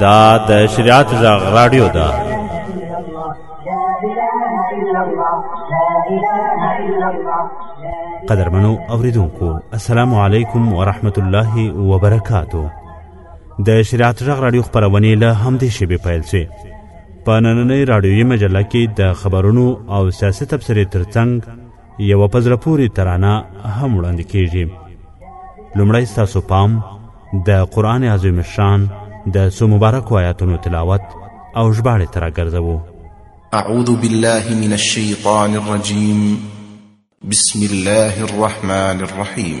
دا د شریعت غږ رادیو ده قدرمنو اوریدونکو السلام علیکم ورحمت الله وبرکاتو د شریعت غږ رادیو خبرونه له همدې شیبې پیل شي په نننۍ رادیویي مجله کې د خبرونو او سیاست تبصرې ترڅنګ یوه په زړه پورې ترانه هم وړاندې کیږي لومړی ستاسو پام د قرآن عظیم شان د څو مبارکو آیاتونو تلاوت او ژباړې ته راګرځوو اعوذ بالله من الشیطان الرجیم بسم الله الرحمن الرحیم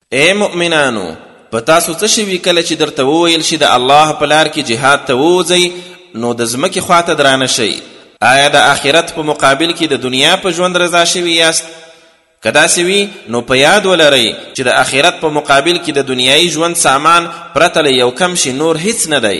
اے مؤمنانو په تاسو څه شوي کله چې درته وویل شي د الله په لار کې جهاد ته ووځئ نو د ځمکې خواته درانه شئ آیا د آخرت په مقابل کې د دنیا په ژوند رضا شوي یاست که داسې وي نو په یاد ولرئ چې د آخرت په مقابل کې د دنیایي ژوند سامان پرته له یو کم شي نور هیڅ نه دی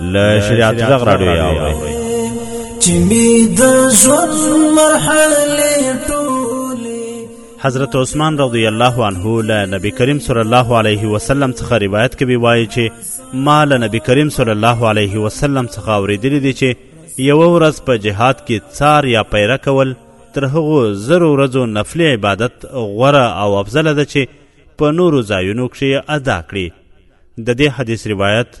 له شریعت غږ راډیو یې اورئ چې مې د ژوند مرحلې ټولې حضرت عثمان رضی الله عنه له نبی کریم صلی الله علیه وسلم څخه روایت کوي وایي چې ما له نبی کریم صلی الله علیه وسلم څخه اورېدلی دی چې یوه ورځ په جهاد کې څار یا پیره کول تر هغو زرو ورځو نفلي عبادت غوره او افضله ده چې په نورو ځایونو کښې ادا کړي د دې حدیث روایت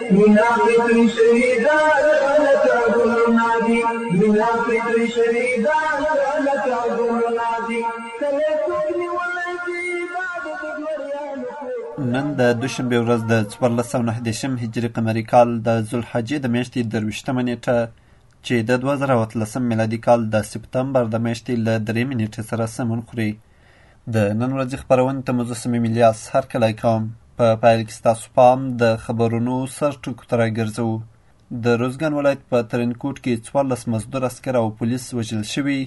مينه فطري شوي دا لکه لکه ګلونه دي مينه فطري شوي دا لکه لکه ګلونه دي کله څوک نیولی دي دا د دګمریانو کور نن د دوشنبې ورځ د څوارلس سوه نهه دېرشم هجري قمري کال د ذوالحجې د میاشتې درویشتمه نیټه چې د دوه زره او اتلسم میلادي کال د سپتمبر د میاشتې له درېیمې نیټې سره سمون خوري د نن ورځې خبرونې ته مجسمې ملیاس هر کلی کوم په پیل کې ستاسو پام د خبرونو سر ټکو ته راګرځو د روزګان ولایت په ترینکوټ کې څوارلس مزدور عسکر او پولیس وژل شوي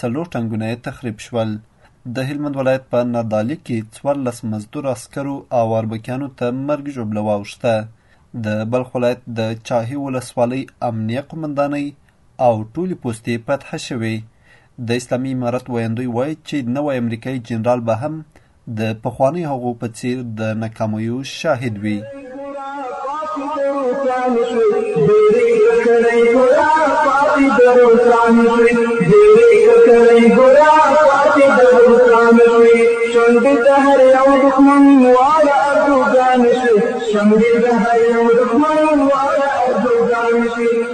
څلور ټنګونه یې تخریب شول د هلمند ولایت په نادالي کې څوارلس مزدور عسکرو او اربکیانو ته مرګ ژوبله واوښته د بلخ ولایت د چاهي ولسوالۍ امنیه قومندانۍ او ټولې پوستې فتح شوې. د اسلامي امارت ویندوی وایي چې نوی امریکایي جنرال به هم د پخوانیو هغو په څیر د ناکامیو شاهد وي.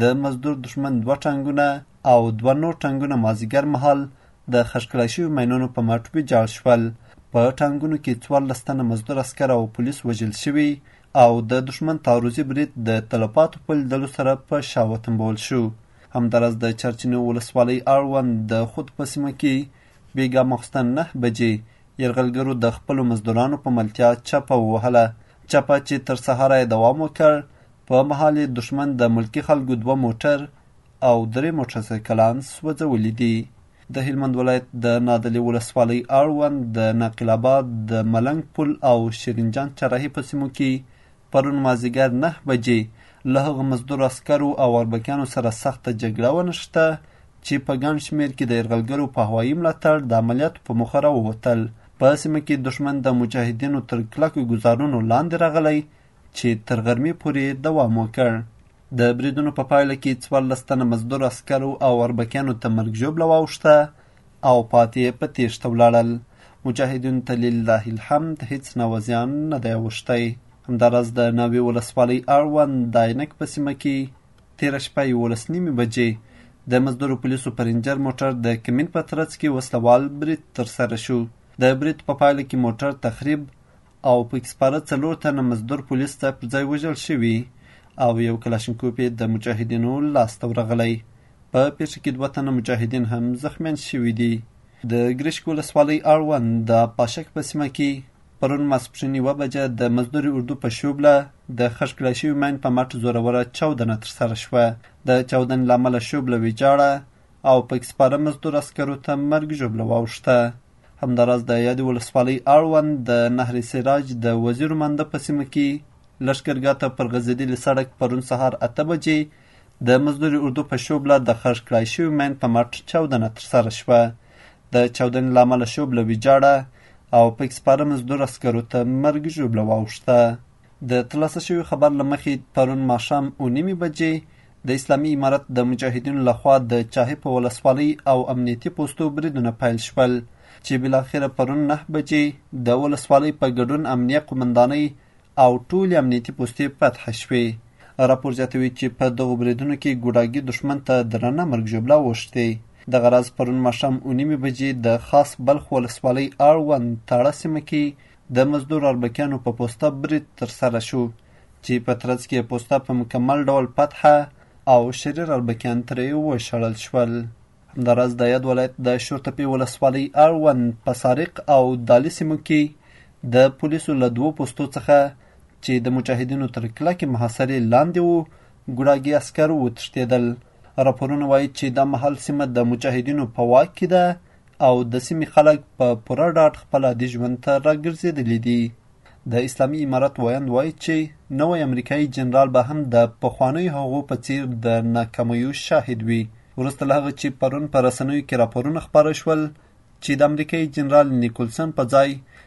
د مزدور دښمن دوه ټانګونه او دوه نور ټانګونه مازیګر مهال د خښکړای شوي ماینونو په مټ ویجاړ شول په ټانګونو کې څوارلس تنه مزدور عسکر او پولیس وژل شوي او د دښمن تعرضي برید د تلفاتو په لیدلو سره په شا وتمبول شو همداراز د چرچینو ولسوالۍ اړوند د خود په سیمه کې بیګا ماخوستن نه بجې یرغلګرو د خپلو مزدورانو په ملتیا چپه ووهله چپه چې تر سهاره یې دوام وکړ په مهال یې دښمن د ملکي خلکو دوه موټر او درې موټر سایکلان سوځولي دي د هلمند ولایت د نادلې ولسوالۍ اړوند د ناقل آباد د ملنګ پل او شیرینجان چراهي په سیمو کې پرون مازیګر نه بجې له هغو مزدور عسکرو او اربکیانو سره سخته جګړه ونښته چې په ګڼ شمېر کې د یرغلګرو په هوایي ملاتړ د عملیاتو په موخه راووتل په سیمه کې دښمن د مجاهدینو تر کلکو ګزارونو لاندې راغلی چې تر غرمې پورې یې دوام وکړ. د بریدونو په پایله کې څوارلس تنه مزدور عسکرو او اربکیانو ته مرګ ژوبله واوښته او پاتې یې په تېښته ولاړل. مجاهدینو ته لله الحمد هیڅ نوع زیان نه دی اوښتی همداراز د ناوې ولسوالۍ اړوند د عینک په سیمه کې تېره شپه یولس نیمې بجې د مزدورو پولیسو په رینجر موټر د کمین په ترڅ کې وسلوال برید ترسره شو د برید په پایله کې موټر تخریب او پکې سپاره څلور تنه مزدور پولیس ته پر ځای وژل شوي او یو کلاشینکوف یې د مجاهدینو لاس ته ورغلی په پیښه کې دوه تنه مجاهدین هم زخمیان شوي دي د ګریشک ولسوالۍ اړوند د پاشک په سیمه کې پرون ماسپښین یوه بجه د مزدوري اردو په شوبله د خښ کړای شوي ماین په مټ زوروره چاودنه ترسره شوه د چاودنې له امله شوبله ویجاړه او پکې سپاره مزدور عسکرو ته مرګ ژوبله واوښته همداراز د یادې ولسوالۍ اړوند د نهر سراج د وزیرو منده په سیمه کې لښکرګاه ته پر غځېدلي سړک پرون سهار اته بجې د مزدوري اردو په شوبله د خرج کړای شوي مین په مټ چاودنه ترسره شوه د چاودنې له امله شوبله ویجاړه او پکې سپاره مزدور عسکرو ته مرګ ژوبله واوښته د ترلاسه شوي خبر له مخې پرون ماښام او نیمې بجې د اسلامي امارت د مجاهدینو لخوا د چاهې په ولسوالۍ او امنیتي پوستو بریدونه پیل شول چې بلاخره پرون نه بجې د ولسوالۍ په ګډون امنیه قومندانۍ او ټولې امنیتي پوستې فتح شوې راپور زیاتوي چې په دغو بریدونو کې ګوډاګي دښمن ته درنه مرګ ژوبله اوښتې دغه راز پرون ماښام او نیمې بجې د خاص بلخ ولسوالۍ اړوند تاړه سیمه کې د مزدور اربکیانو په پوسته برید ترسره شو چې په ترڅ کې پوسته په مکمل ډول فتحه او شریر اربکیان ترې وشړل شول. همداراز د یاد ولایت د شورتپې ولسوالۍ اړوند په سارق او دالي سیمو کې د پولیسو له دوو پوستو څخه چې د مجاهدینو تر کلکې محاصرې لاندې وو ګوډاګي عسکر وتښتېدل راپورونه وایي چې دا مهال سیمه د مجاهدینو په واک کې ده او د سیمې خلک په پوره ډاډ خپل عادي ژوند ته راګرځېدلي دي. د اسلامي امارت ویاند وایي چې نوی امریکایي جنرال به هم د پخوانیو هغو په څیر د ناکامیو شاهد وي وروسته له هغه چې پرون په رسنیو کې راپورونه خپاره شول چې د امریکایي جنرال نیکولسن په ځای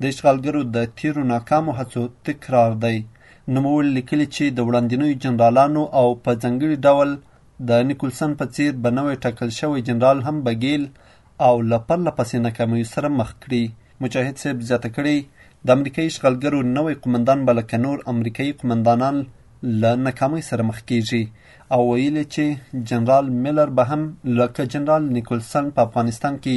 د اشغالګرو د تیرو ناکامو هڅو تکرار دی نوموړي لیکلي چې د وړاندینیو جنرالانو او په ځانګړي ډول د نیکولسن په څیر به نوی ټاکل شوی جنرال هم بګیل او له پرله پسې ناکامیو سره مخ کړي مجاهد صاحب زیاته کړې د امریکایي اشغالګرو نوی قومندان به لکه نور امریکایي قومندانان له ناکامۍ سره مخ کیږي او ویلي چې جنرال میلر به هم لکه جنرال نیکولسن په افغانستان کې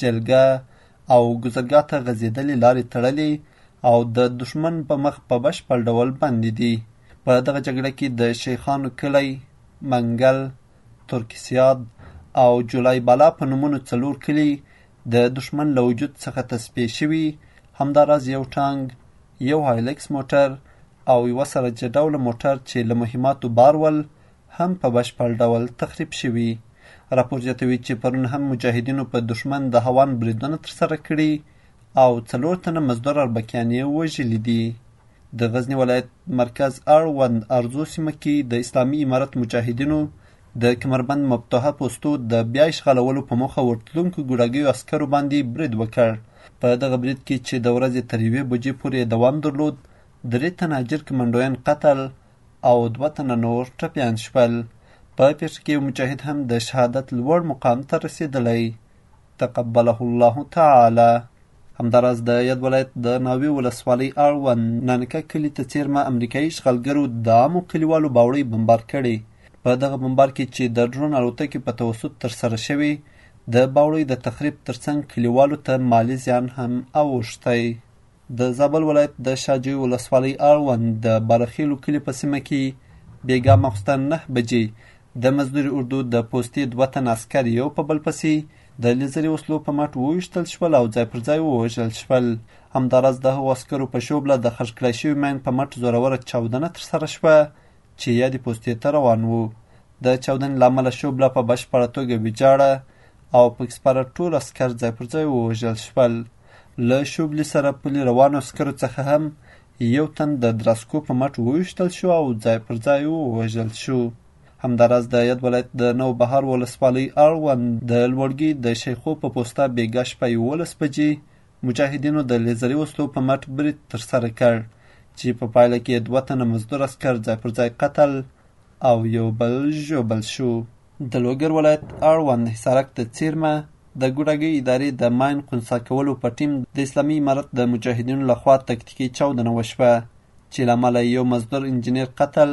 جلګه او ګذرګاه ته غځېدلې لارې تړلې او د دښمن په مخ په بشپړ ډول بندې دي په دغه جګړه کې د شیخانو کلی منګل ترکسیاد او جولای بالا په نومونو څلور کلي د دښمن له وجود څخه تصفیه شوي همداراز یو ټانګ یو هایلکس موټر او یوه سرجه ډوله موټر چې له مهماتو بار ول هم په بشپړ ډول تخریب شوي. راپور زیاتوي چې پرون هم مجاهدینو په دښمن د هوان بریدونه ترسره کړي او څلور تنه مزدور اربکیان یې وژلي دي. د غزني ولایت مرکز اړوند ارزو سیمه کې د اسلامي امارت مجاهدینو د کمربند مفتوحه پوستو د بیا اشغالولو په موخه ورتلونکو ګوډاګیو عسکرو باندې برید وکړ په دغه برید کې چې د ورځې تر یوې بجې پورې دوام درلود درې تنه اجر کمانډویان قتل او دوه تنه نور ټپیان شول. په پېښه کې یو مجاهد هم د شهادت لوړ مقام ته رسېدلی. تقبله الله تعالی. همداراز د یاد ولایت د ناوې ولسوالۍ اړوند نانکه کلي ته څېرمه امریکایي اشغالګرو د عامو کلیوالو باوړۍ بمبار کړې. په دغه بمبار کې چې د ډرون الوتکې په توسط ترسره شوې، د باوړۍ د تخریب ترڅنګ کلیوالو ته مالي زیان هم اوښتی. د زابل ولایت د شاه جوی ولسوالۍ اړوند د بارخېلو کلي په سیمه کې بېګا ماخوستن نهه بجې د مزدوري اردو د پوستې دوه تنه عسکر یو په بل پسې د لیزري وسلو په مټ وویشتل شول او ځای پر ځای ووژل شول همداراز د هغو عسکرو په شوبله د خرڅ کړای شوي مین په مټ زوروره چاودنه ترسره شوه چې یادې پوستې ته روان وو. د چاودنې له امله شوبله په بشپړه توګه ویجاړه او پکې سپاره ټول عسکر ځای پر ځای ووژل شول. له شوبلي سره پلي روانو عسکرو څخه هم یو تن د دراسکو په مټ وویشتل شو او ځای پر ځای ووژل شو همداراز د یاد ولایت د نو بهار ولسوالۍ اړوند د لوړګي د شیخو په پوسته بیګا شپه یولس بجې مجاهدینو د لیزري وسلو په مټ برید ترسره کړ چې په پایله کې دوه تنه مزدور عسکر ځای پر ځای قتل او یو بل ژوبل شو د لوګر ولایت اړوند حصارک ته څیرمه د ګوډاګۍ ادارې د ماین قنسا کولو په ټیم د اسلامي امارت د مجاهدینو لخوا تکتیکي چاودنه وشوه چې له امله یو مزدور انجنیر قتل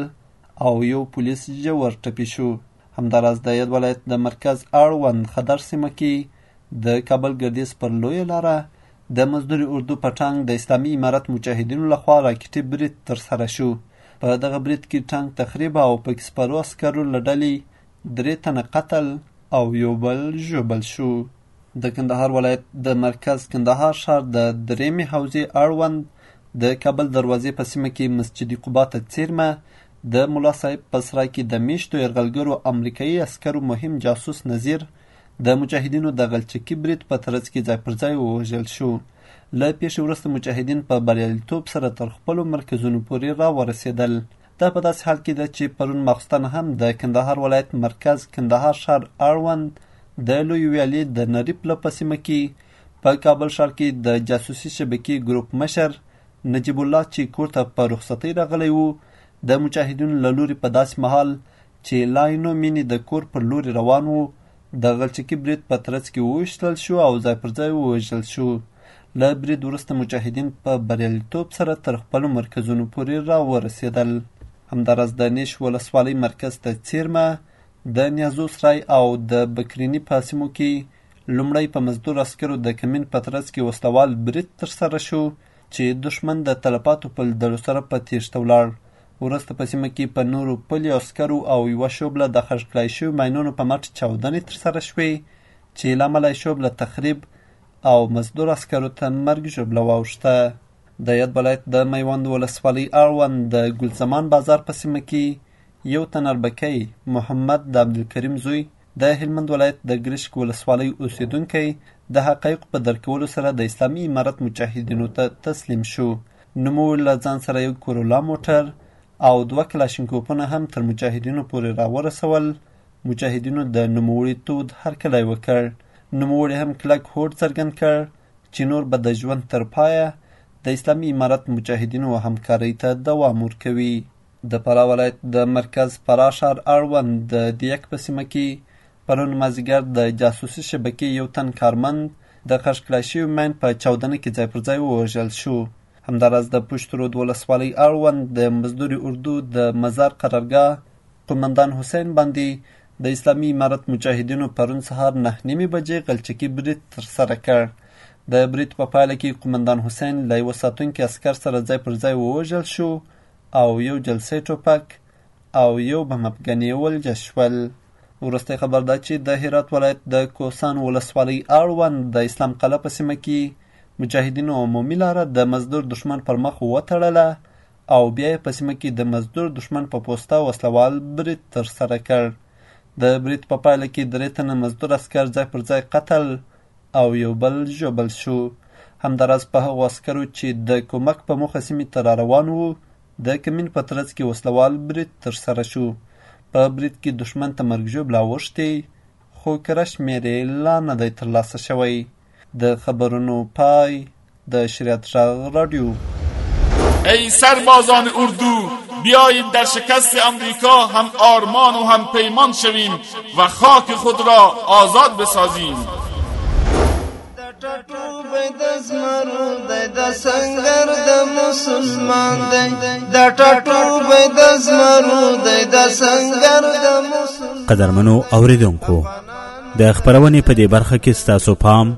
او یو پولیس ژور ټپي شو همداراز د یاد ولایت د مرکز اړوند خدر سیمه کې د کابل ګردیز پر لویه لاره د مزدوري اردو په ټانګ د اسلامي امارت مجاهدینو لخوا راکټي برید ترسره شو په دغه برید کې ټانګ تخریب او پکې سپرو عسکرو له ډلې درې تنه قتل او یو بل ژوبل شو د کندهار ولایت د مرکز کندهار ښار د درېمې حوزې اړوند د کابل دروازې په سیمه کې مسجد قبا ته څیرمه د ملا صاحب په سرای کې د میشتو یرغلګرو امریکایي عسکرو مهم جاسوس نظیر د مجاهدینو د غلچکي برید په ترڅ کې ځای پر ځای ووژل شو له پیښې وروسته مجاهدین په بریالیتوب سره تر خپلو مرکزونو پورې راورسېدل دا په داسې حال کې ده چې پرون ماخوستن هم د کندهار ولایت مرکز کندهار ښار اړوند د لوی ویالې د نریپ له په سیمه کې په کابل ښار کې د جاسوسي شبکې ګروپ مشر نجیب الله چې کور ته په رخصتۍ راغلی و د مجاهدینو له لوري په داسې مهال چې لاینو مینې د کور پر لوري روان و د غلچکي برید په ترڅ کې وویشتل شو او ځای پر ځای ووژل شو له برید وروسته مجاهدین په بریالیتوب سره تر خپلو مرکزونو پورې راورسېدل همداراز د نیش ولسوالۍ مرکز ته څیرمه د نیازو سرای او د بکریني په سیمو کې لومړی په مزدور عسکرو د کمین په ترڅ کې وسلوال برید ترسره شو چې دښمن د تلفاتو په لیدلو سره په تیښته ولاړ وروسته په سیمه کې په نورو پلي عسکرو او یوه شوبله د خښ کړای شویو ماینونو په مټ چاودنې ترسره شوې چې له امله یې شوبله تخریب او مزدور عسکرو ته مرګ ژوبله واوښته د یاد ولایت د میوند ولسوالۍ اړوند د ګلزمان بازار په سیمه کې یو تن اربکی محمد د عبدالکریم زوی د هلمند ولایت د ګرشک ولسوالۍ اوسېدونکی د حقایقو په درک کولو سره د اسلامي امارت مجاهدینو ته تسلیم شو. نوموړي له ځان سره یو کورولا موټر او دوه کلاشینکوپونه هم تر مجاهدینو پورې راورسول. مجاهدینو د نوموړي تود هرکلی وکړ. نوموړي هم کلک هوډ څرګند کړ چې نور به د ژوند تر پایه د اسلامي امارت مجاهدینو همکارۍ ته دوام ورکوي. د فراه ولایت د مرکز فراه ښار اړوند د دیک په سیمه کې پرون مازیګر د جاسوسي شبکې یو تن کارمند د خښ کړای شوي مین په چاودنه کې ځای پر ځای ووژل شو همداراز د پشت رود ولسوالۍ اړوند د مزدوري اردو د مزار قرارګاه قومندان حسین باندې د اسلامي امارت مجاهدینو پرون سهار نه نیمې بجې غلچکي برید ترسره کړ د برید په پایله کې قومندان حسین له یوه ساتونکي عسکر سره ځای پر ځای ووژل شو او یو جلسه ټوپک او یو بم افغاني ولجه شول. وروستی خبر دا چې د هرات ولایت د کوسان ولسوالۍ اړوند د اسلام قلعه په سیمه کې مجاهدینو عمومي لاره د مزدور دښمن پر مخ وتړله او بیا یې په سیمه کې د مزدور دښمن په پوسته وسلوال برید ترسره کړ. د برید په پایله کې درې تنه مزدور عسکر ځای پر ځای قتل او یو بل ژوبل شو همداراز په هغو عسکرو چې د کومک په موخه سیمې ته را روان وو د کمین په ترڅ کې وسلوال برید ترسره شو په برید کې دښمن ته مرګ ژوبله اوښتې خو کره شمېر یې لا نه دی ترلاسه شوی د خبرونو پای د شریعت غږ رادیو ای سربازان اردو بیایید در شکست امریکا هم آرمان و هم پیمان شویم و خاک خود را آزاد بسازیم د سنگر د مسلمان دی د ټټو به د زمرو دی د سنگر د مسلمان قدرمنو اوریدونکو د خبرونه په دې برخه کې ستاسو پام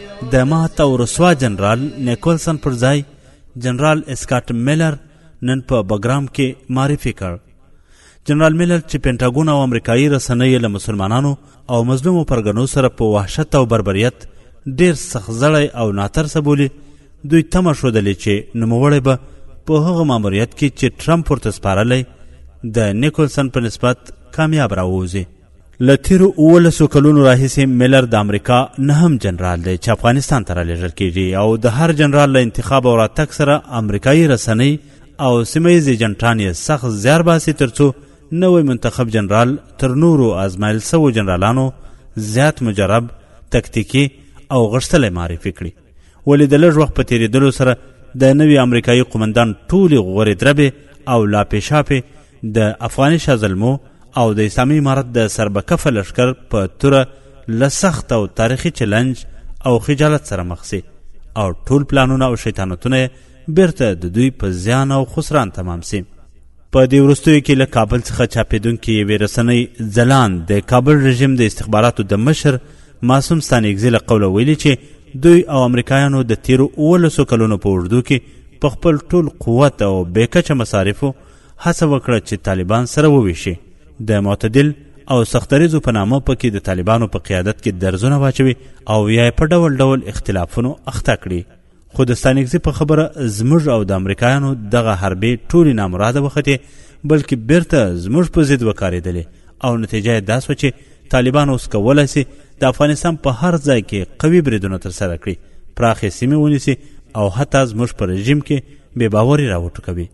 د مات او رسوا جنرال نیکولسن پر ځای جنرال اسکاټ میلر نن په بګرام کې معرفي کړ جنرال میلر چې پنټاګون او امریکایي رسنۍ له مسلمانانو او مظلومو پرګنو سره په وحشت او بربریت ډیر سخزړی او ناترسه بولی دوی تمه ښودلې چې نوموړی به په هغه ماموریت کې چې ټرمپ ورته سپارلی د نیکولسن په نسبت کامیاب راووځي له تیرو اوولسو کلونو راهیسې میلر د امریکا نهم جنرال دی چې افغانستان ته رالیږل کیږي او د هر جنرال له انتخاب او راتګ سره امریکایي رسنۍ او سیمه ییز ایجنټان یې سخت زیار باسي ترڅو نوی منتخب جنرال تر نورو ازمایل سوو جنرالانو زیات مجرب تکتیکي او غښتلی معرفي کړي ولې د لږ وخت په تېرېدلو سره د نوي امریکایي قومندان ټولې غورې دربې او لاپې شاپې د افغاني شازلمو او د اسلامي امارت د سربکفه لشکر په توره له سخت او تاریخي چلنج او خجالت سره مخ سي او ټول پلانونه او شیطانتونه بیرته د دوی په زیان او خسران تمام سي په دې وروستیو کې له کابل څخه چاپېدونکې یوې رسنۍ ځلاند د کابل رژیم د استخباراتو د مشر معصوم ستانیکزي له قوله ویلي چې دوی او امریکایانو د تیرو اوولسو کلونو په اوږدو کې په خپل ټول قوت او بېکچه مصارفو هڅه وکړه چې طالبان سره وویشي د معتدل او سختریزو په نامه پکې د طالبانو په قیادت کې درزونه واچوي او یا په ډول ډول اختلافونو اخته کړي خو د ستانکزي په خبره زموږ او د امریکایانو دغه حربې ټولې نامراده وختې بلکې بیرته زموږ په ضد وکارېدلې او نتیجه یې دا سوه چې طالبان اوس کولی سي د افغانستان په هر ځای کې قوي بریدونه ترسره کړي پراخې سیمې ونیسي او حتی زموږ په رژیم کې بې باوري راوټوکوي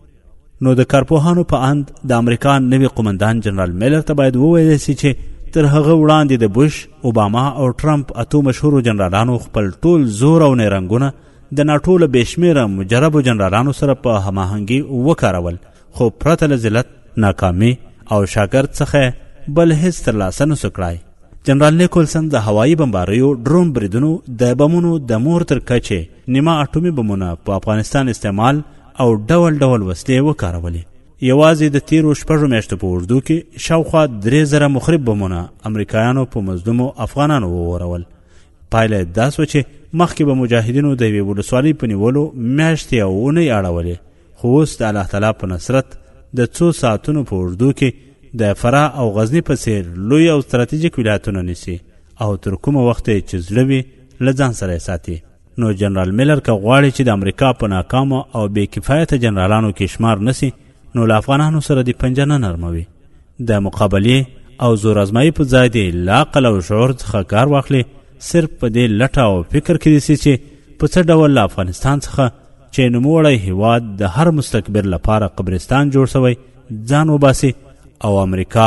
نو د کارپوهانو په اند د امریکا نوی قومندان جنرال میلر ته باید وویل شي چې تر هغه وړاندې د بوش، اوباما او ټرمپ اتو مشهورو جنرالانو خپل ټول زور او نیرنګونه د ناټو له بېشمېره مجربو جنرالانو سره په هماهنګي وکارول خو پرته له ذلت ناکامي او شاګرد څخه بل هیڅ ترلاسه نسو کړای جنرال نیکولسن د هوایی بمباریو ډرون بریدونو د بمونو د مور تر کچې نیمه اټومي بمونه په افغانستان استعمال او ډول ډول وسلې وکارولې یوازې د تیرو شپږو میاشتو په اوږدو کې شاوخوا درې زره مخرب بمونه امریکایانو په مظلومو افغانانو وورول پایله یې دا سوه چې مخکې به مجاهدینو د یوې ولسوالۍ په نیولو میاشتې او اونۍ اړولې خو اوس د الله تعالی په نصرت د څو ساعتونو په اوږدو کې د فرا او غزنی په څیر لوی او ستراتیژیک ولایتونه نیسي او تر کومه وخته چې زړه وي له ځان سره یې ساتي نو جنرال میلر که غواړي چې د امریکا په ناکامو او بې کفایته جنرالانو کې شمار نسی نو له افغانانو سره د پنجه نه نرموي د مقابلې او زور ازمایي په ځای دی له عقل او شعور څخه کار واخلي صرف په دې لټه او فکر کې دي چې په څه ډول له افغانستان څخه چې نوموړی هیواد د هر مستکبر لپاره قبرستان جوړ شوی ځان وباسي او امریکا